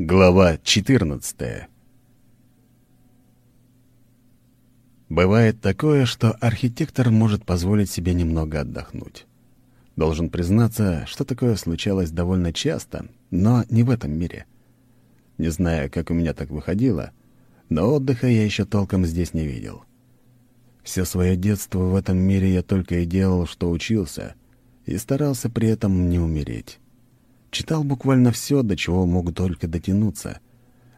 Глава 14 Бывает такое, что архитектор может позволить себе немного отдохнуть. Должен признаться, что такое случалось довольно часто, но не в этом мире. Не знаю, как у меня так выходило, но отдыха я еще толком здесь не видел. Все свое детство в этом мире я только и делал, что учился, и старался при этом не умереть. Читал буквально все, до чего могу только дотянуться.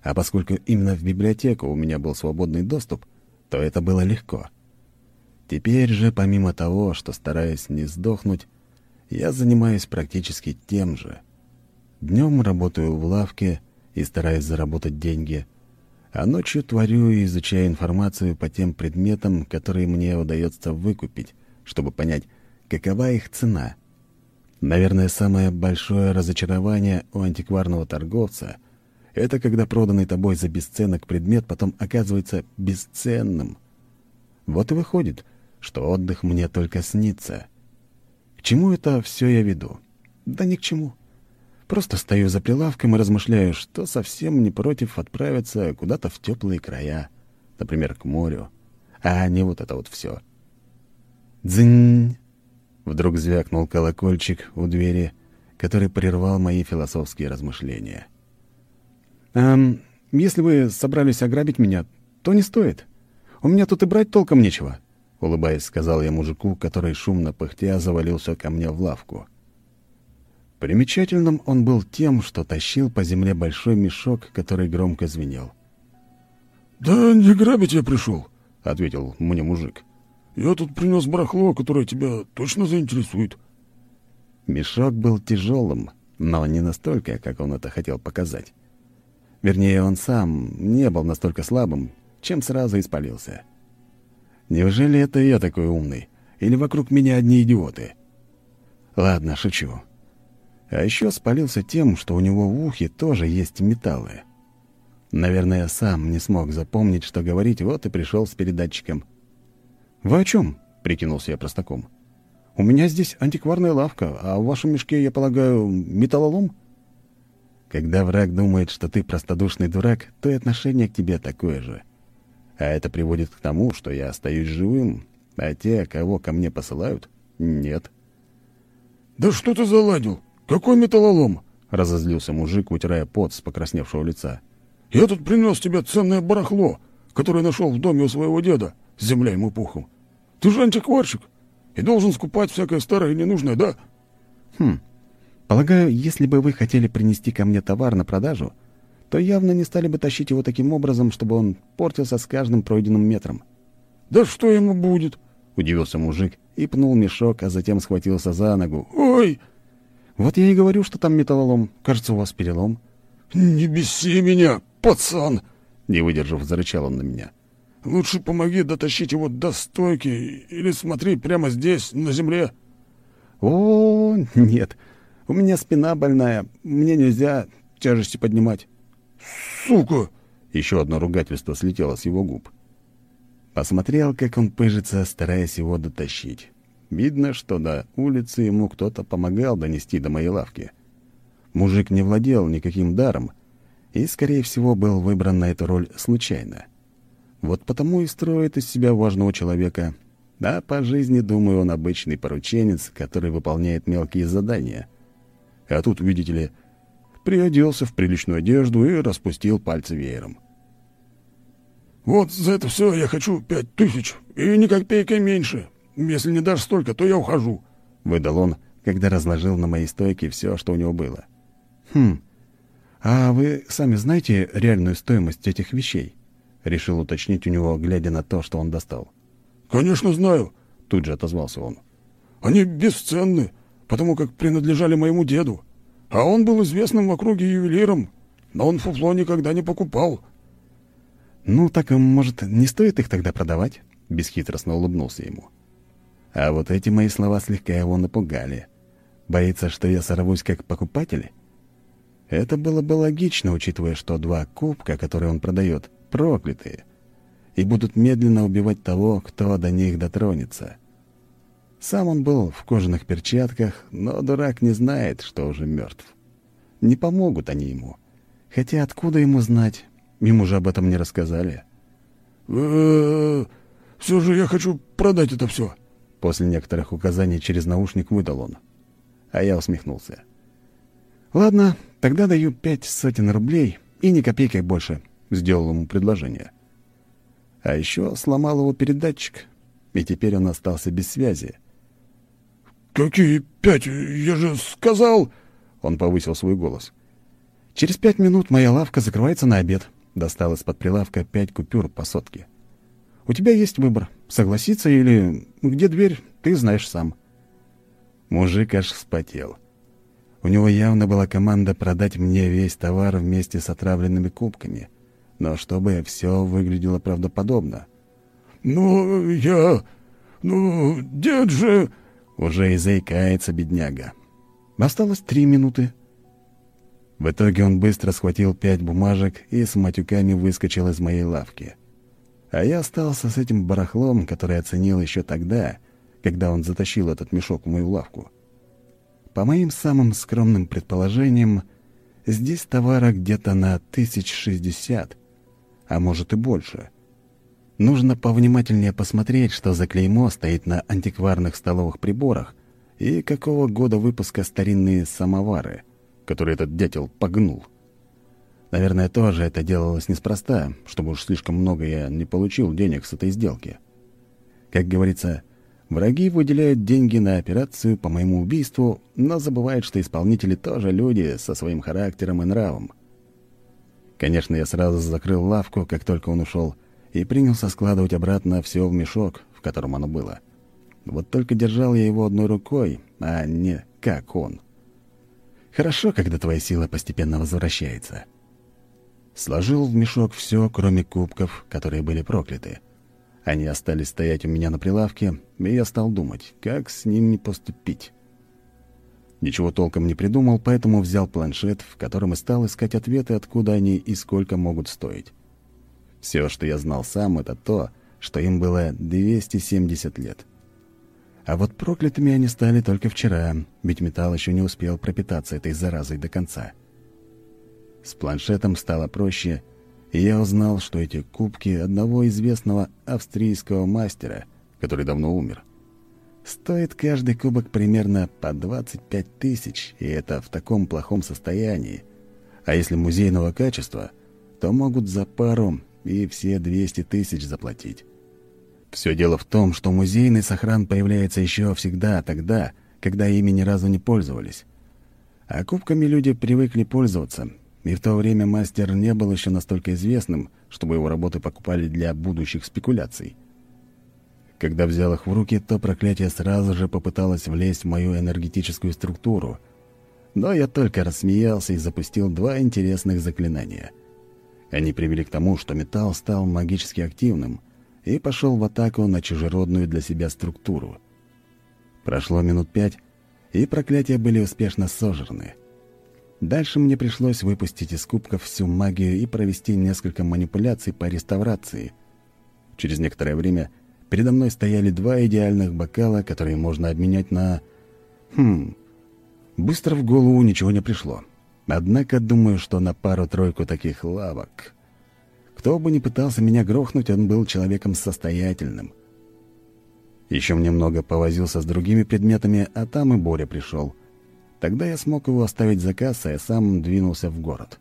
А поскольку именно в библиотеку у меня был свободный доступ, то это было легко. Теперь же, помимо того, что стараюсь не сдохнуть, я занимаюсь практически тем же. Днем работаю в лавке и стараюсь заработать деньги, а ночью творю и изучаю информацию по тем предметам, которые мне удается выкупить, чтобы понять, какова их цена — Наверное, самое большое разочарование у антикварного торговца — это когда проданный тобой за бесценок предмет потом оказывается бесценным. Вот и выходит, что отдых мне только снится. К чему это все я веду? Да ни к чему. Просто стою за прилавком и размышляю, что совсем не против отправиться куда-то в теплые края, например, к морю, а не вот это вот все. Дзынь! Вдруг звякнул колокольчик у двери, который прервал мои философские размышления. «Эм, если вы собрались ограбить меня, то не стоит. У меня тут и брать толком нечего», — улыбаясь, сказал я мужику, который шумно пыхтя завалился ко мне в лавку. Примечательным он был тем, что тащил по земле большой мешок, который громко звенел. «Да не грабить я пришел», — ответил мне мужик. Я тут принес барахло, которое тебя точно заинтересует». Мешок был тяжелым, но не настолько, как он это хотел показать. Вернее, он сам не был настолько слабым, чем сразу испалился. Неужели это я такой умный? Или вокруг меня одни идиоты? Ладно, шучу. А еще спалился тем, что у него в ухе тоже есть металлы. Наверное, сам не смог запомнить, что говорить, вот и пришел с передатчиком. «Вы о чем?» — прикинулся я простаком. «У меня здесь антикварная лавка, а в вашем мешке, я полагаю, металлолом?» Когда враг думает, что ты простодушный дурак, то и отношение к тебе такое же. А это приводит к тому, что я остаюсь живым, а те, кого ко мне посылают, нет. «Да что ты заладил? Какой металлолом?» — разозлился мужик, утирая пот с покрасневшего лица. «Я тут принес тебе ценное барахло, которое нашел в доме у своего деда земля ему пухом. Ты же антикварщик и должен скупать всякое старое и ненужное, да? Хм. Полагаю, если бы вы хотели принести ко мне товар на продажу, то явно не стали бы тащить его таким образом, чтобы он портился с каждым пройденным метром. Да что ему будет? Удивился мужик и пнул мешок, а затем схватился за ногу. Ой! Вот я и говорю, что там металлолом. Кажется, у вас перелом. Не беси меня, пацан! Не выдержав, зарычал он на меня. Лучше помоги дотащить его до стойки или смотри прямо здесь, на земле. О, нет. У меня спина больная. Мне нельзя тяжести поднимать. Сука! Еще одно ругательство слетело с его губ. Посмотрел, как он пыжится, стараясь его дотащить. Видно, что до улицы ему кто-то помогал донести до моей лавки. Мужик не владел никаким даром и, скорее всего, был выбран на эту роль случайно. Вот потому и строит из себя важного человека. А по жизни, думаю, он обычный порученец, который выполняет мелкие задания. А тут, видите ли, приоделся в приличную одежду и распустил пальцы веером. «Вот за это все я хочу пять тысяч, и ни копейкой меньше. Если не дашь столько, то я ухожу», — выдал он, когда разложил на моей стойке все, что у него было. «Хм, а вы сами знаете реальную стоимость этих вещей?» — решил уточнить у него, глядя на то, что он достал. «Конечно знаю», — тут же отозвался он. «Они бесценны, потому как принадлежали моему деду. А он был известным в округе ювелиром, но он фуфло никогда не покупал». «Ну, так, может, не стоит их тогда продавать?» — бесхитростно улыбнулся ему. А вот эти мои слова слегка его напугали. Боится, что я сорвусь как покупатель? Это было бы логично, учитывая, что два кубка, которые он продает, проклятые, и будут медленно убивать того, кто до них дотронется. Сам он был в кожаных перчатках, но дурак не знает, что уже мертв. Не помогут они ему. Хотя откуда ему знать? Ему же об этом не рассказали. Все же я хочу продать это все. После некоторых указаний через наушник выдал он. А я усмехнулся. «Ладно, тогда даю пять сотен рублей и ни копейки больше», — сделал ему предложение. А еще сломал его передатчик, и теперь он остался без связи. «Какие пять? Я же сказал...» Он повысил свой голос. «Через пять минут моя лавка закрывается на обед», — достал из-под прилавка пять купюр по сотке. «У тебя есть выбор, согласиться или... Где дверь, ты знаешь сам». Мужик аж вспотел. У него явно была команда продать мне весь товар вместе с отравленными кубками, но чтобы все выглядело правдоподобно. «Ну, я... Ну, дед же...» Уже и заикается бедняга. Осталось три минуты. В итоге он быстро схватил пять бумажек и с матюками выскочил из моей лавки. А я остался с этим барахлом, который оценил еще тогда, когда он затащил этот мешок в мою лавку. По моим самым скромным предположениям, здесь товара где-то на тысяч шестьдесят, а может и больше. Нужно повнимательнее посмотреть, что за клеймо стоит на антикварных столовых приборах и какого года выпуска старинные самовары, которые этот дятел погнул. Наверное, тоже это делалось неспроста, чтобы уж слишком много я не получил денег с этой сделки. Как говорится, Враги выделяют деньги на операцию по моему убийству, но забывают, что исполнители тоже люди со своим характером и нравом. Конечно, я сразу закрыл лавку, как только он ушел, и принялся складывать обратно все в мешок, в котором оно было. Вот только держал я его одной рукой, а не как он. Хорошо, когда твоя сила постепенно возвращается. Сложил в мешок все, кроме кубков, которые были прокляты. Они остались стоять у меня на прилавке, и я стал думать, как с ним не поступить. Ничего толком не придумал, поэтому взял планшет, в котором и стал искать ответы, откуда они и сколько могут стоить. Все, что я знал сам, это то, что им было 270 лет. А вот проклятыми они стали только вчера, ведь металл еще не успел пропитаться этой заразой до конца. С планшетом стало проще, и я узнал, что эти кубки одного известного австрийского мастера, который давно умер. Стоит каждый кубок примерно по 25 тысяч, и это в таком плохом состоянии. А если музейного качества, то могут за пару и все 200 тысяч заплатить. Все дело в том, что музейный сохран появляется еще всегда тогда, когда ими ни разу не пользовались. А кубками люди привыкли пользоваться, и в то время мастер не был еще настолько известным, чтобы его работы покупали для будущих спекуляций. Когда взял их в руки, то проклятие сразу же попыталось влезть в мою энергетическую структуру. Но я только рассмеялся и запустил два интересных заклинания. Они привели к тому, что металл стал магически активным и пошел в атаку на чужеродную для себя структуру. Прошло минут пять, и проклятия были успешно сожраны. Дальше мне пришлось выпустить из кубков всю магию и провести несколько манипуляций по реставрации. Через некоторое время передо мной стояли два идеальных бокала, которые можно обменять на... Хм... Быстро в голову ничего не пришло. Однако думаю, что на пару-тройку таких лавок... Кто бы ни пытался меня грохнуть, он был человеком состоятельным. Еще немного повозился с другими предметами, а там и Боря пришел. Тогда я смог его оставить заказ, а я сам двинулся в город.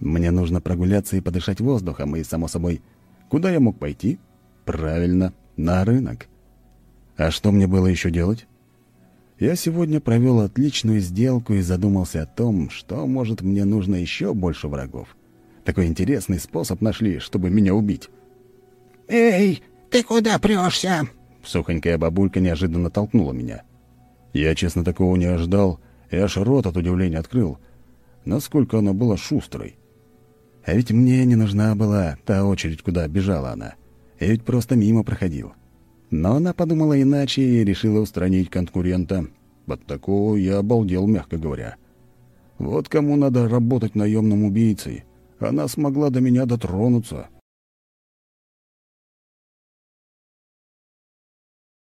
Мне нужно прогуляться и подышать воздухом, и, само собой, куда я мог пойти? Правильно, на рынок. А что мне было еще делать? Я сегодня провел отличную сделку и задумался о том, что, может, мне нужно еще больше врагов. Такой интересный способ нашли, чтобы меня убить. «Эй, ты куда прешься?» Сухонькая бабулька неожиданно толкнула меня. Я, честно, такого не ожидал, и аж рот от удивления открыл. Насколько она была шустрой. А ведь мне не нужна была та очередь, куда бежала она. Я ведь просто мимо проходил. Но она подумала иначе и решила устранить конкурента. От такого я обалдел, мягко говоря. Вот кому надо работать наемным убийцей. Она смогла до меня дотронуться.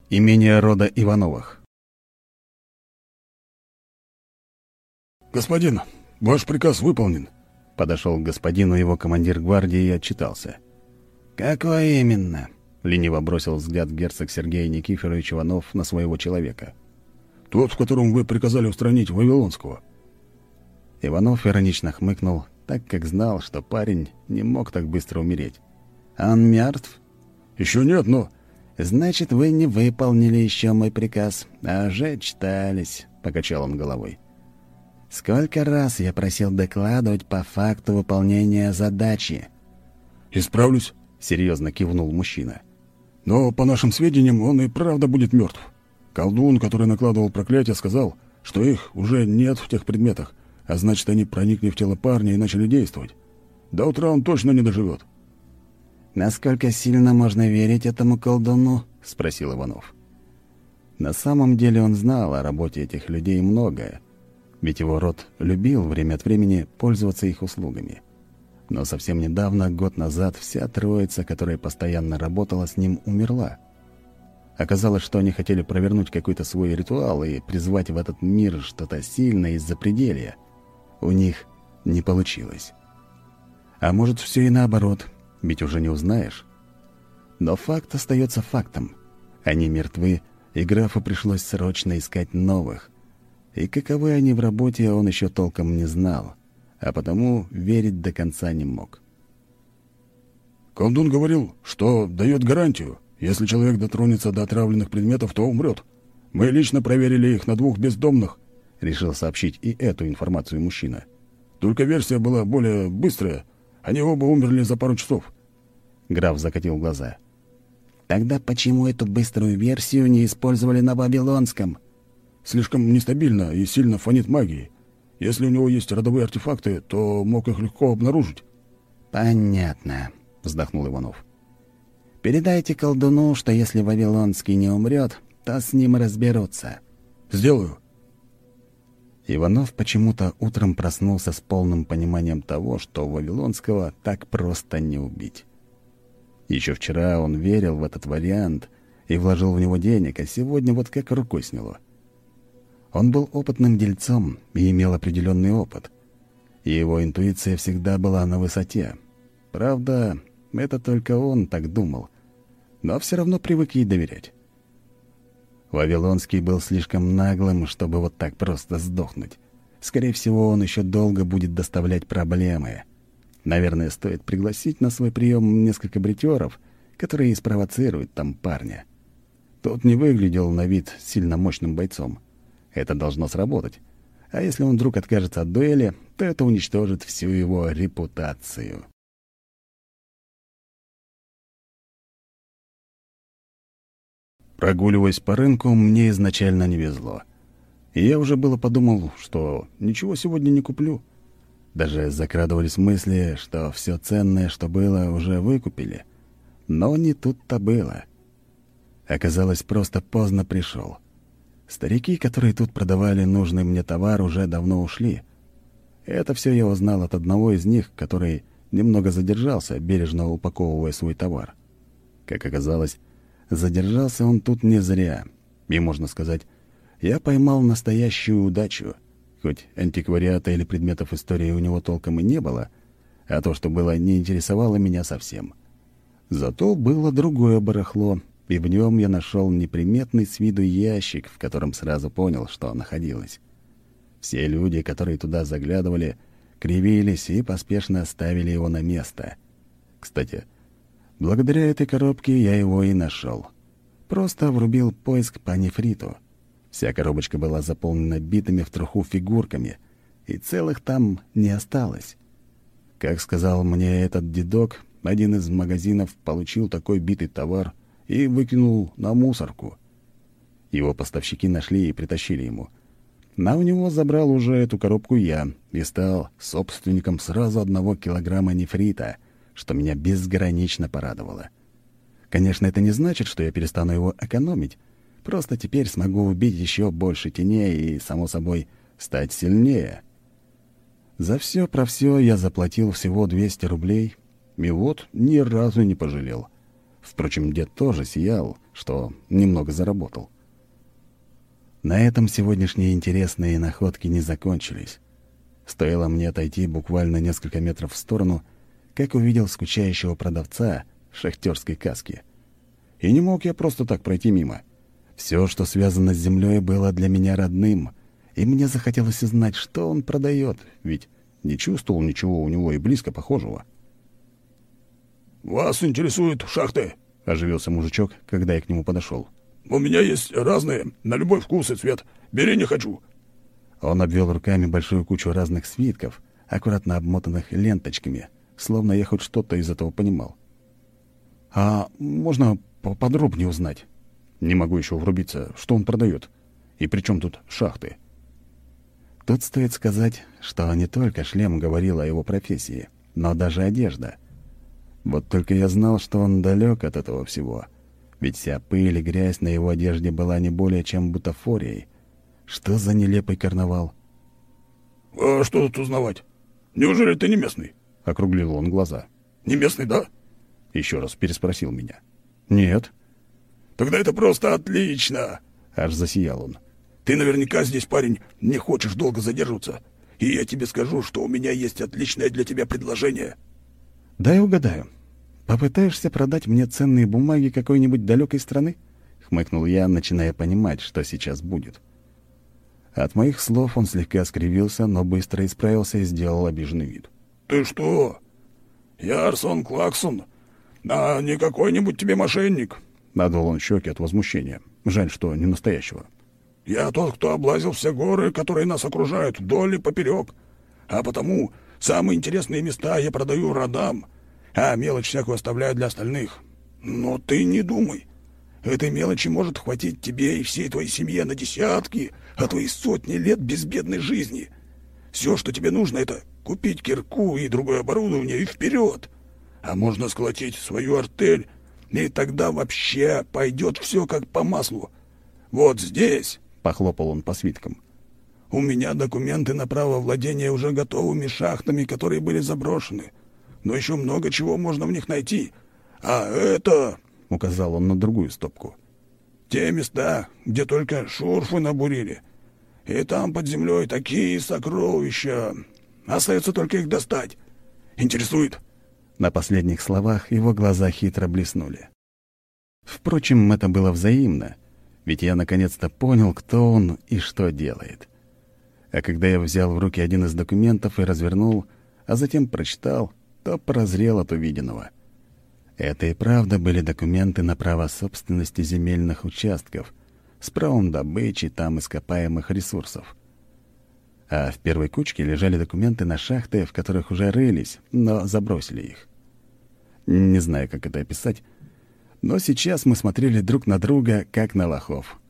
Имение рода Ивановых «Господин, ваш приказ выполнен», — Подошел к господину его командир гвардии и отчитался. «Какой именно?» — лениво бросил взгляд герцог Сергей Никифорович Иванов на своего человека. «Тот, в котором вы приказали устранить Вавилонского». Иванов иронично хмыкнул, так как знал, что парень не мог так быстро умереть. «Он мертв?» «Еще нет, но...» «Значит, вы не выполнили еще мой приказ, а уже читались», — покачал он головой. «Сколько раз я просил докладывать по факту выполнения задачи?» «Исправлюсь», — серьезно кивнул мужчина. «Но, по нашим сведениям, он и правда будет мертв. Колдун, который накладывал проклятие, сказал, что их уже нет в тех предметах, а значит, они проникли в тело парня и начали действовать. До утра он точно не доживет. «Насколько сильно можно верить этому колдуну?» — спросил Иванов. На самом деле он знал о работе этих людей многое, ведь его род любил время от времени пользоваться их услугами. Но совсем недавно, год назад, вся троица, которая постоянно работала с ним, умерла. Оказалось, что они хотели провернуть какой-то свой ритуал и призвать в этот мир что-то сильное из-за пределия. У них не получилось. А может, все и наоборот — ведь уже не узнаешь. Но факт остается фактом. Они мертвы, и графу пришлось срочно искать новых. И каковы они в работе, он еще толком не знал, а потому верить до конца не мог. «Колдун говорил, что дает гарантию. Если человек дотронется до отравленных предметов, то умрет. Мы лично проверили их на двух бездомных», — решил сообщить и эту информацию мужчина. «Только версия была более быстрая, они оба умерли за пару часов. Граф закатил глаза. Тогда почему эту быструю версию не использовали на Вавилонском? Слишком нестабильно и сильно фонит магией. Если у него есть родовые артефакты, то мог их легко обнаружить. Понятно, вздохнул Иванов. Передайте колдуну, что если Вавилонский не умрет, то с ним разберутся. Сделаю. Иванов почему-то утром проснулся с полным пониманием того, что Вавилонского так просто не убить. Еще вчера он верил в этот вариант и вложил в него денег, а сегодня вот как рукой сняло. Он был опытным дельцом и имел определенный опыт. И его интуиция всегда была на высоте. Правда, это только он так думал, но все равно привык ей доверять. Вавилонский был слишком наглым, чтобы вот так просто сдохнуть. Скорее всего, он еще долго будет доставлять проблемы. Наверное, стоит пригласить на свой прием несколько бритеров, которые спровоцируют там парня. Тот не выглядел на вид сильно мощным бойцом. Это должно сработать. А если он вдруг откажется от дуэли, то это уничтожит всю его репутацию. Прогуливаясь по рынку, мне изначально не везло. И я уже было подумал, что ничего сегодня не куплю. Даже закрадывались мысли, что все ценное, что было, уже выкупили. Но не тут-то было. Оказалось, просто поздно пришел. Старики, которые тут продавали нужный мне товар, уже давно ушли. Это все я узнал от одного из них, который немного задержался, бережно упаковывая свой товар. Как оказалось, задержался он тут не зря. И, можно сказать, я поймал настоящую удачу — Хоть антиквариата или предметов истории у него толком и не было, а то, что было, не интересовало меня совсем. Зато было другое барахло, и в нем я нашел неприметный с виду ящик, в котором сразу понял, что находилось. Все люди, которые туда заглядывали, кривились и поспешно оставили его на место. Кстати, благодаря этой коробке я его и нашел. Просто врубил поиск по нефриту — Вся коробочка была заполнена битыми в труху фигурками, и целых там не осталось. Как сказал мне этот дедок, один из магазинов получил такой битый товар и выкинул на мусорку. Его поставщики нашли и притащили ему. На у него забрал уже эту коробку я и стал собственником сразу одного килограмма нефрита, что меня безгранично порадовало. Конечно, это не значит, что я перестану его экономить, Просто теперь смогу убить еще больше теней и, само собой, стать сильнее. За все про все я заплатил всего 200 рублей, и вот ни разу не пожалел. Впрочем, дед тоже сиял, что немного заработал. На этом сегодняшние интересные находки не закончились. Стоило мне отойти буквально несколько метров в сторону, как увидел скучающего продавца шахтерской каске. И не мог я просто так пройти мимо. Все, что связано с землей, было для меня родным, и мне захотелось узнать, что он продает, ведь не чувствовал ничего у него и близко похожего. «Вас интересуют шахты?» — оживился мужичок, когда я к нему подошел. «У меня есть разные, на любой вкус и цвет. Бери, не хочу». Он обвел руками большую кучу разных свитков, аккуратно обмотанных ленточками, словно я хоть что-то из этого понимал. «А можно поподробнее узнать?» Не могу еще врубиться, что он продает. И при чем тут шахты? Тут стоит сказать, что не только шлем говорил о его профессии, но даже одежда. Вот только я знал, что он далек от этого всего. Ведь вся пыль и грязь на его одежде была не более чем бутафорией. Что за нелепый карнавал? «А что тут узнавать? Неужели ты не местный?» — округлил он глаза. «Не местный, да?» — еще раз переспросил меня. «Нет». «Тогда это просто отлично!» — аж засиял он. «Ты наверняка здесь, парень, не хочешь долго задерживаться. И я тебе скажу, что у меня есть отличное для тебя предложение». «Дай угадаю. Попытаешься продать мне ценные бумаги какой-нибудь далекой страны?» — хмыкнул я, начиная понимать, что сейчас будет. От моих слов он слегка скривился, но быстро исправился и сделал обиженный вид. «Ты что? Я Арсон Клаксон, а не какой-нибудь тебе мошенник. Надул он щеки от возмущения. Жаль, что не настоящего. «Я тот, кто облазил все горы, которые нас окружают, вдоль и поперек. А потому самые интересные места я продаю родам, а мелочь всякую оставляю для остальных. Но ты не думай. Этой мелочи может хватить тебе и всей твоей семье на десятки, а то и сотни лет безбедной жизни. Все, что тебе нужно, это купить кирку и другое оборудование и вперед. А можно сколотить свою артель и тогда вообще пойдет все как по маслу. Вот здесь, — похлопал он по свиткам, — у меня документы на право владения уже готовыми шахтами, которые были заброшены. Но еще много чего можно в них найти. А это, — указал он на другую стопку, — те места, где только шурфы набурили. И там под землей такие сокровища. Остается только их достать. Интересует? — на последних словах его глаза хитро блеснули. Впрочем, это было взаимно, ведь я наконец-то понял, кто он и что делает. А когда я взял в руки один из документов и развернул, а затем прочитал, то прозрел от увиденного. Это и правда были документы на право собственности земельных участков с правом добычи там ископаемых ресурсов а в первой кучке лежали документы на шахты, в которых уже рылись, но забросили их. Не знаю, как это описать, но сейчас мы смотрели друг на друга, как на лохов.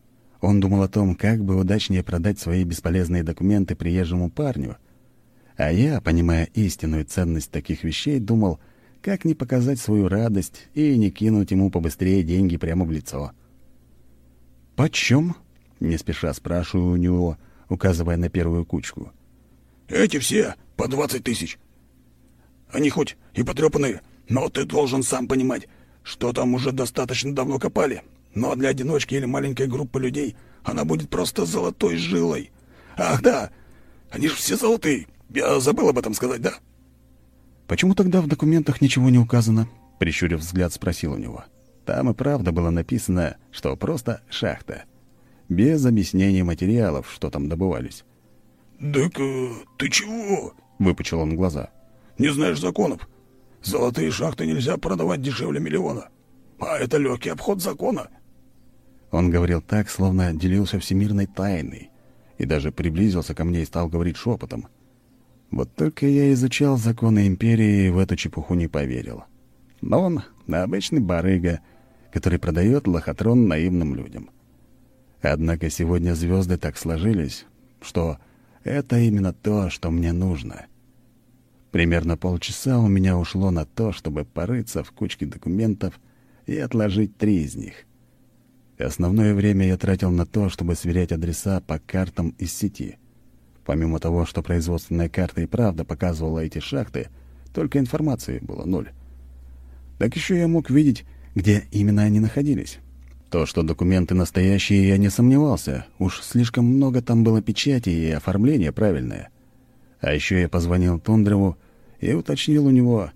Он думал о том, как бы удачнее продать свои бесполезные документы приезжему парню, а я, понимая истинную ценность таких вещей, думал, как не показать свою радость и не кинуть ему побыстрее деньги прямо в лицо. «Почем?» — не спеша спрашиваю у него — указывая на первую кучку. «Эти все по двадцать тысяч. Они хоть и потрепанные, но ты должен сам понимать, что там уже достаточно давно копали. Но для одиночки или маленькой группы людей она будет просто золотой жилой. Ах да, они же все золотые. Я забыл об этом сказать, да?» «Почему тогда в документах ничего не указано?» Прищурив взгляд, спросил у него. Там и правда было написано, что просто шахта без объяснения материалов, что там добывались. «Так э, ты чего?» — выпучил он глаза. «Не знаешь законов? Золотые шахты нельзя продавать дешевле миллиона. А это легкий обход закона». Он говорил так, словно делился всемирной тайной, и даже приблизился ко мне и стал говорить шепотом. Вот только я изучал законы империи и в эту чепуху не поверил. Но он — обычный барыга, который продает лохотрон наивным людям. Однако сегодня звезды так сложились, что это именно то, что мне нужно. Примерно полчаса у меня ушло на то, чтобы порыться в кучке документов и отложить три из них. Основное время я тратил на то, чтобы сверять адреса по картам из сети. Помимо того, что производственная карта и правда показывала эти шахты, только информации было ноль. Так еще я мог видеть, где именно они находились. То, что документы настоящие, я не сомневался. Уж слишком много там было печати и оформление правильное. А еще я позвонил Тундреву и уточнил у него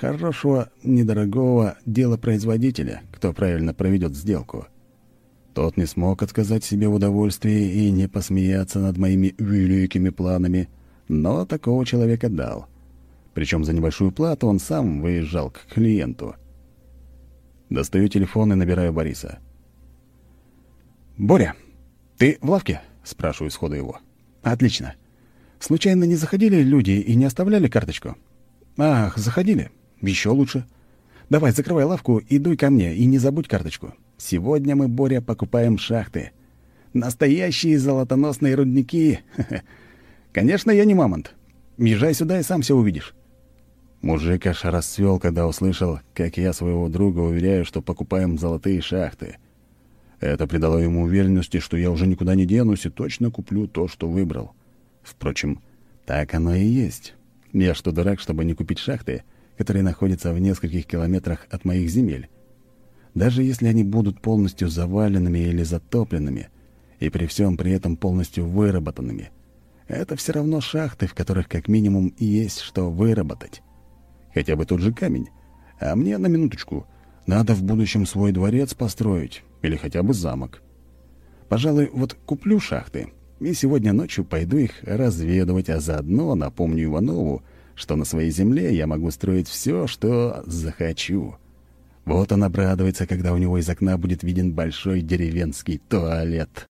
хорошего, недорогого делопроизводителя, кто правильно проведет сделку. Тот не смог отказать себе в удовольствии и не посмеяться над моими великими планами, но такого человека дал. Причем за небольшую плату он сам выезжал к клиенту. Достаю телефон и набираю Бориса. «Боря, ты в лавке?» — спрашиваю сходу его. «Отлично. Случайно не заходили люди и не оставляли карточку?» «Ах, заходили. Еще лучше. Давай, закрывай лавку и дуй ко мне, и не забудь карточку. Сегодня мы, Боря, покупаем шахты. Настоящие золотоносные рудники. Конечно, я не мамонт. Езжай сюда и сам все увидишь». Мужик аж расцвел, когда услышал, как я своего друга уверяю, что покупаем золотые шахты. Это придало ему уверенности, что я уже никуда не денусь и точно куплю то, что выбрал. Впрочем, так оно и есть. Я что, дурак, чтобы не купить шахты, которые находятся в нескольких километрах от моих земель? Даже если они будут полностью заваленными или затопленными, и при всем при этом полностью выработанными, это все равно шахты, в которых как минимум и есть что выработать. Хотя бы тот же камень. А мне, на минуточку, надо в будущем свой дворец построить или хотя бы замок. Пожалуй, вот куплю шахты, и сегодня ночью пойду их разведывать, а заодно напомню Иванову, что на своей земле я могу строить все, что захочу. Вот он обрадуется, когда у него из окна будет виден большой деревенский туалет».